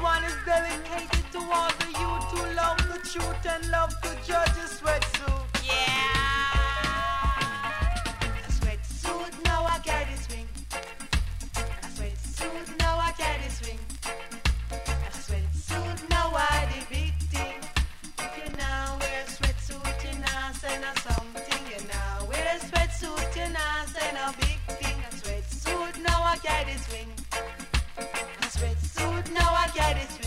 one is dedicated to all the youth who love the truth and love to judge a sweatsuit. Yeah. A sweatsuit, now I carry swing. A sweatsuit, now I carry swing. A sweatsuit, now I the big thing. If you now wear a sweatsuit, you now say no something. You now wear a sweatsuit, you now say no big thing. A sweatsuit, now I carry swing quieres